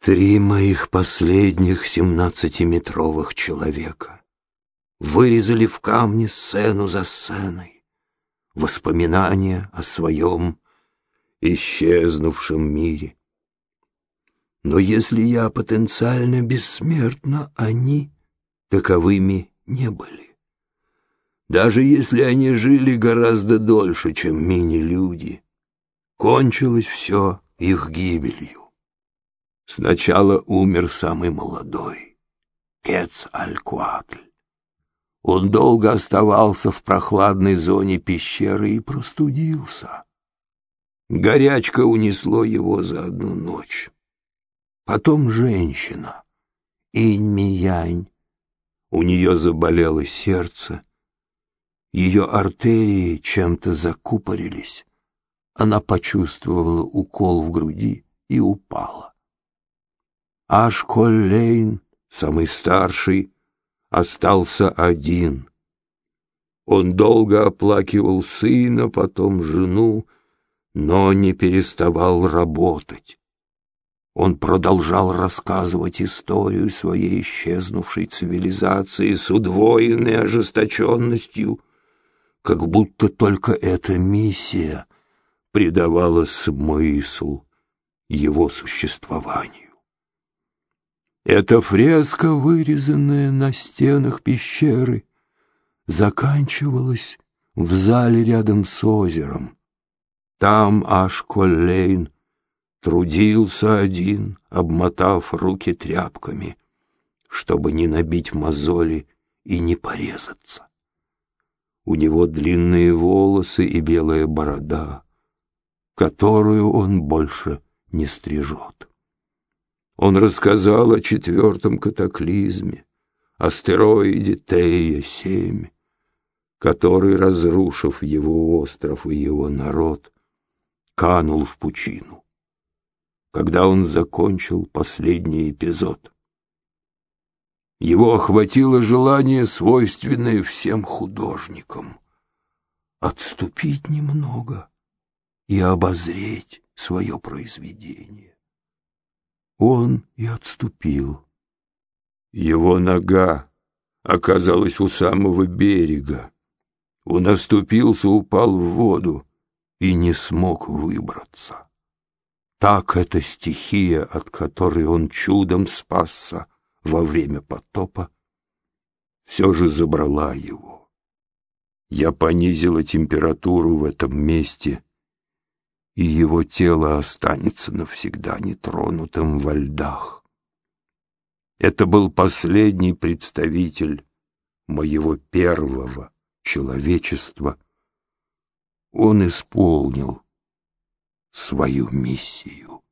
Три моих последних семнадцатиметровых человека вырезали в камне сцену за сценой, воспоминания о своем исчезнувшем мире. Но если я потенциально бессмертна, они таковыми не были. Даже если они жили гораздо дольше, чем мини-люди, кончилось все их гибелью. Сначала умер самый молодой, Кец Аль-Куатль. Он долго оставался в прохладной зоне пещеры и простудился. Горячка унесло его за одну ночь. Потом женщина, Инь-Миянь. У нее заболело сердце, ее артерии чем-то закупорились. Она почувствовала укол в груди и упала. Ашколлейн, самый старший, остался один. Он долго оплакивал сына, потом жену, но не переставал работать. Он продолжал рассказывать историю своей исчезнувшей цивилизации с удвоенной ожесточенностью, как будто только эта миссия придавала смысл его существованию. Эта фреска, вырезанная на стенах пещеры, заканчивалась в зале рядом с озером. Там Ашколлейн трудился один, обмотав руки тряпками, чтобы не набить мозоли и не порезаться. У него длинные волосы и белая борода, которую он больше не стрижет. Он рассказал о четвертом катаклизме, астероиде Тея-7, который, разрушив его остров и его народ, канул в пучину. Когда он закончил последний эпизод, его охватило желание, свойственное всем художникам, отступить немного и обозреть свое произведение он и отступил. Его нога оказалась у самого берега. Он оступился, упал в воду и не смог выбраться. Так эта стихия, от которой он чудом спасся во время потопа, все же забрала его. Я понизила температуру в этом месте и его тело останется навсегда нетронутым во льдах. Это был последний представитель моего первого человечества. Он исполнил свою миссию.